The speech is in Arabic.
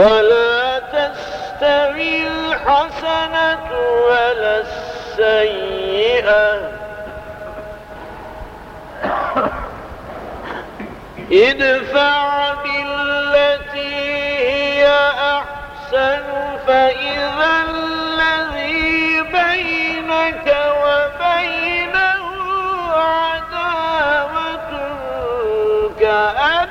ولا تستوي الحسنة ولا السيئة. ادفع بالتي هي أحسن فإذا الذي بينك وبينه عداوة كأنه